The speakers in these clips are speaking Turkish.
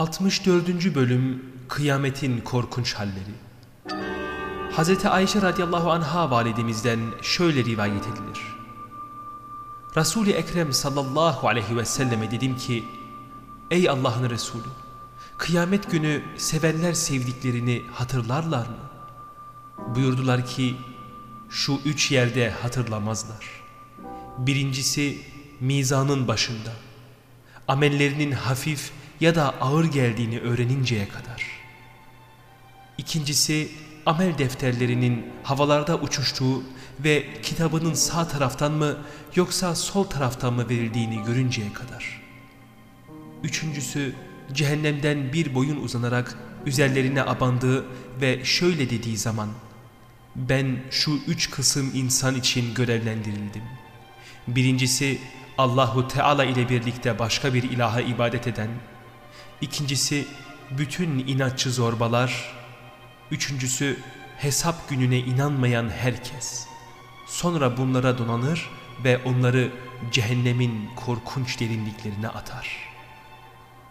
64. Bölüm Kıyametin Korkunç Halleri Hz. Ayşe radıyallahu anha validemizden şöyle rivayet edilir. Resul-i Ekrem sallallahu aleyhi ve selleme dedim ki, Ey Allah'ın Resulü, kıyamet günü sevenler sevdiklerini hatırlarlar mı? Buyurdular ki, şu üç yerde hatırlamazlar. Birincisi, mizanın başında. Amellerinin hafif ya da ağır geldiğini öğreninceye kadar. İkincisi, amel defterlerinin havalarda uçuştuğu ve kitabının sağ taraftan mı yoksa sol taraftan mı verildiğini görünceye kadar. Üçüncüsü, cehennemden bir boyun uzanarak üzerlerine abandığı ve şöyle dediği zaman, ben şu üç kısım insan için görevlendirildim. Birincisi, Allahu Teala ile birlikte başka bir ilaha ibadet eden, İkincisi bütün inatçı zorbalar. Üçüncüsü hesap gününe inanmayan herkes. Sonra bunlara donanır ve onları cehennemin korkunç derinliklerine atar.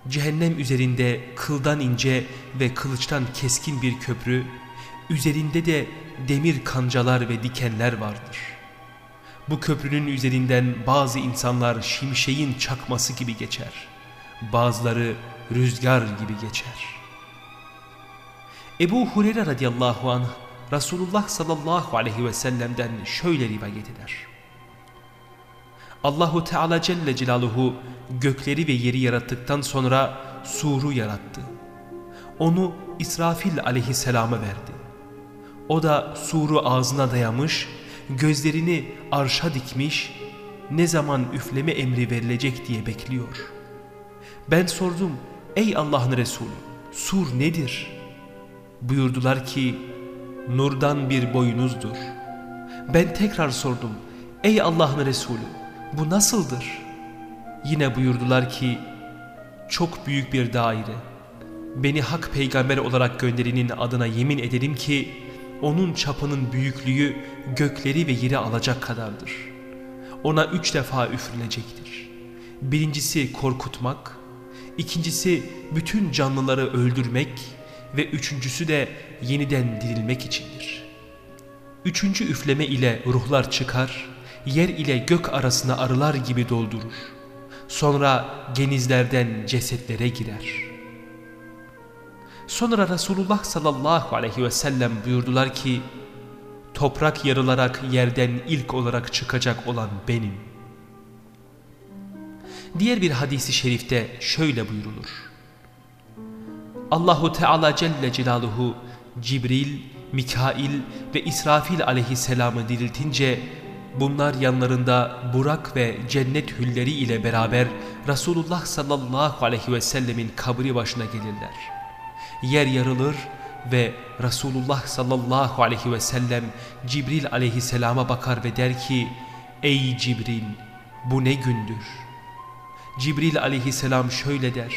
Cehennem üzerinde kıldan ince ve kılıçtan keskin bir köprü, üzerinde de demir kancalar ve dikenler vardır. Bu köprünün üzerinden bazı insanlar şimşeğin çakması gibi geçer. Bazıları rüzgar gibi geçer. Ebu Hureyre radıyallahu anh Resulullah sallallahu aleyhi ve sellem'den şöyle rivayet eder. Allahu Teala Celle Celaluhu gökleri ve yeri yarattıktan sonra suru yarattı. Onu İsrafil aleyhisselama verdi. O da suru ağzına dayamış, gözlerini arşa dikmiş, ne zaman üfleme emri verilecek diye bekliyor. Ben sordum, Ey Allah'ın Resulü sur nedir? Buyurdular ki nurdan bir boynuzdur. Ben tekrar sordum. Ey Allah'ın Resulü bu nasıldır? Yine buyurdular ki çok büyük bir daire. Beni hak peygamber olarak gönderinin adına yemin ederim ki onun çapının büyüklüğü gökleri ve yeri alacak kadardır. Ona üç defa üfürülecektir. Birincisi korkutmak, İkincisi bütün canlıları öldürmek ve üçüncüsü de yeniden dirilmek içindir. Üçüncü üfleme ile ruhlar çıkar, yer ile gök arasına arılar gibi doldurur. Sonra genizlerden cesetlere girer. Sonra Resulullah sallallahu aleyhi ve sellem buyurdular ki, toprak yarılarak yerden ilk olarak çıkacak olan benim. Diğer bir hadisi şerifte şöyle buyurulur. Allahu Teala Celle Celaluhu Cibril, Mikail ve İsrafil aleyhisselamı diriltince bunlar yanlarında Burak ve cennet hülleri ile beraber Resulullah sallallahu aleyhi ve sellemin kabri başına gelirler. Yer yarılır ve Resulullah sallallahu aleyhi ve sellem Cibril aleyhisselama bakar ve der ki Ey Cibril bu ne gündür? Cibril aleyhisselam şöyle der.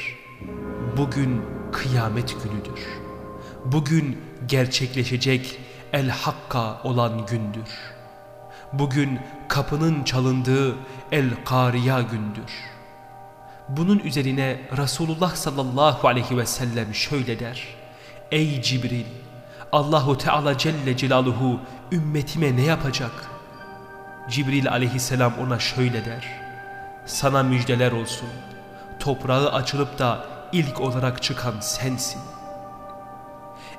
Bugün kıyamet günüdür. Bugün gerçekleşecek el hakka olan gündür. Bugün kapının çalındığı el kariya gündür. Bunun üzerine Resulullah sallallahu aleyhi ve sellem şöyle der. Ey Cibril! Allahu Teala Celle Celaluhu ümmetime ne yapacak? Cibril aleyhisselam ona şöyle der sana müjdeler olsun. Toprağı açılıp da ilk olarak çıkan sensin.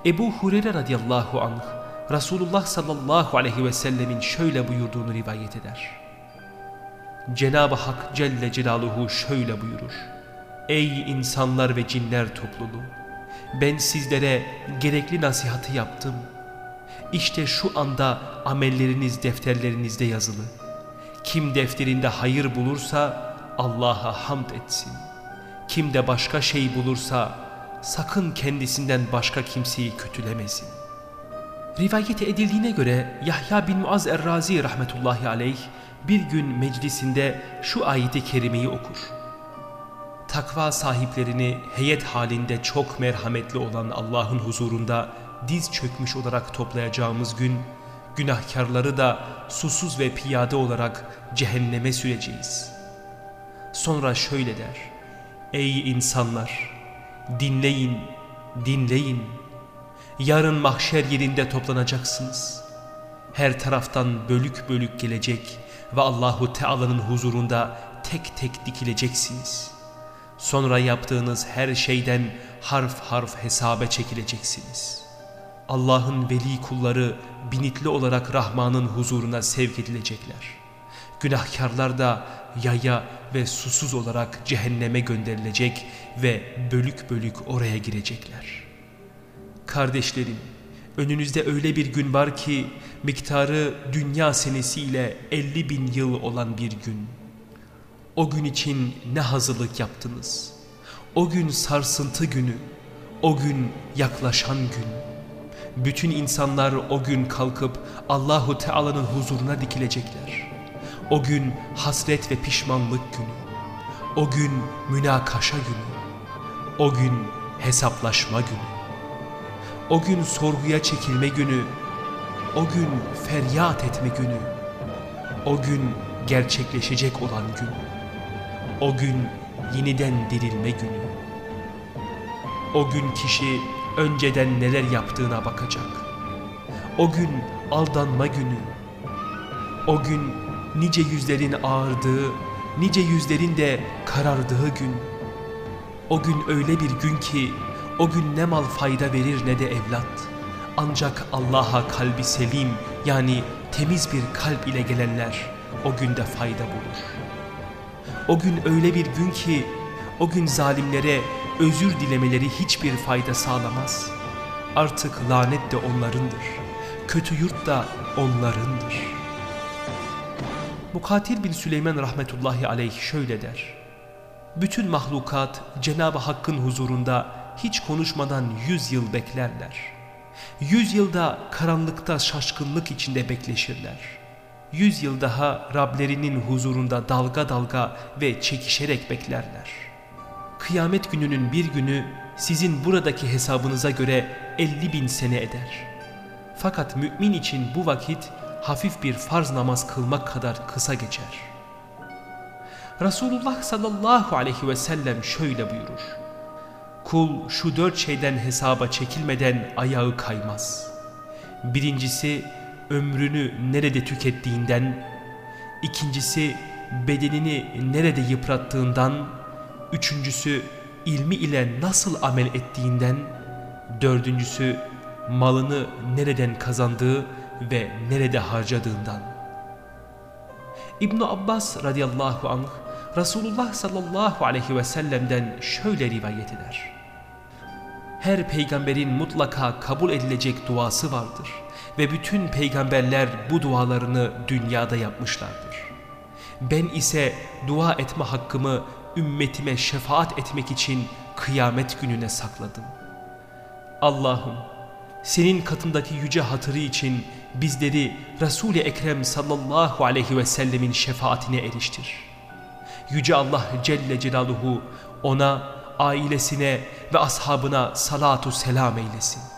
Ebu Hureyre radıyallahu anh Resulullah sallallahu aleyhi ve sellemin şöyle buyurduğunu rivayet eder. Cenab-ı Hak Celle Celaluhu şöyle buyurur. Ey insanlar ve cinler topluluğu! Ben sizlere gerekli nasihatı yaptım. İşte şu anda amelleriniz defterlerinizde yazılı. Kim defterinde hayır bulursa Allah'a hamd etsin. Kim de başka şey bulursa sakın kendisinden başka kimseyi kötülemesin. Rivayet edildiğine göre Yahya bin Muaz Errazi rahmetullahi aleyh bir gün meclisinde şu ayeti kerimeyi okur. Takva sahiplerini heyet halinde çok merhametli olan Allah'ın huzurunda diz çökmüş olarak toplayacağımız gün Günahkarları da susuz ve piyade olarak cehenneme süreceğiz. Sonra şöyle der. Ey insanlar! Dinleyin, dinleyin. Yarın mahşer yerinde toplanacaksınız. Her taraftan bölük bölük gelecek ve Allahu Teala'nın huzurunda tek tek dikileceksiniz. Sonra yaptığınız her şeyden harf harf hesaba çekileceksiniz. Allah'ın veli kulları binitli olarak Rahman'ın huzuruna sevk edilecekler. Günahkarlar da yaya ve susuz olarak cehenneme gönderilecek ve bölük bölük oraya girecekler. Kardeşlerim, önünüzde öyle bir gün var ki miktarı dünya senesiyle 50 bin yıl olan bir gün. O gün için ne hazırlık yaptınız? O gün sarsıntı günü, o gün yaklaşan gün. Bütün insanlar o gün kalkıp Allahu Teala'nın huzuruna dikilecekler. O gün hasret ve pişmanlık günü. O gün münakaşa günü. O gün hesaplaşma günü. O gün sorguya çekilme günü. O gün feryat etme günü. O gün gerçekleşecek olan gün. O gün yeniden dirilme günü. O gün kişi önceden neler yaptığına bakacak. O gün aldanma günü. O gün nice yüzlerin ağırdığı, nice yüzlerin de karardığı gün. O gün öyle bir gün ki o gün ne mal fayda verir ne de evlat. Ancak Allah'a kalbi selim yani temiz bir kalp ile gelenler o günde fayda bulur. O gün öyle bir gün ki o gün zalimlere özür dilemeleri hiçbir fayda sağlamaz. Artık lanet de onlarındır. Kötü yurt da onlarındır. Mukatil bin Süleyman rahmetullahi aleyh şöyle der. Bütün mahlukat Cenab-ı Hakk'ın huzurunda hiç konuşmadan yüz yıl beklerler. Yüz yılda karanlıkta şaşkınlık içinde bekleşirler. Yüz yıl daha Rablerinin huzurunda dalga dalga ve çekişerek beklerler. Kıyamet gününün bir günü sizin buradaki hesabınıza göre 50 bin sene eder. Fakat mümin için bu vakit hafif bir farz namaz kılmak kadar kısa geçer. Resulullah sallallahu aleyhi ve sellem şöyle buyurur. Kul şu dört şeyden hesaba çekilmeden ayağı kaymaz. Birincisi ömrünü nerede tükettiğinden, ikincisi bedenini nerede yıprattığından, üçüncüsü ilmi ile nasıl amel ettiğinden, dördüncüsü malını nereden kazandığı ve nerede harcadığından. ibn Abbas radıyallahu anh Resulullah sallallahu aleyhi ve sellem'den şöyle rivayet eder. Her peygamberin mutlaka kabul edilecek duası vardır ve bütün peygamberler bu dualarını dünyada yapmışlardır. Ben ise dua etme hakkımı ümmetime şefaat etmek için kıyamet gününe sakladım. Allah'ım senin katındaki yüce hatırı için bizleri Resul-i Ekrem sallallahu aleyhi ve sellemin şefaatine eriştir. Yüce Allah Celle Celaluhu ona, ailesine ve ashabına salatu selam eylesin.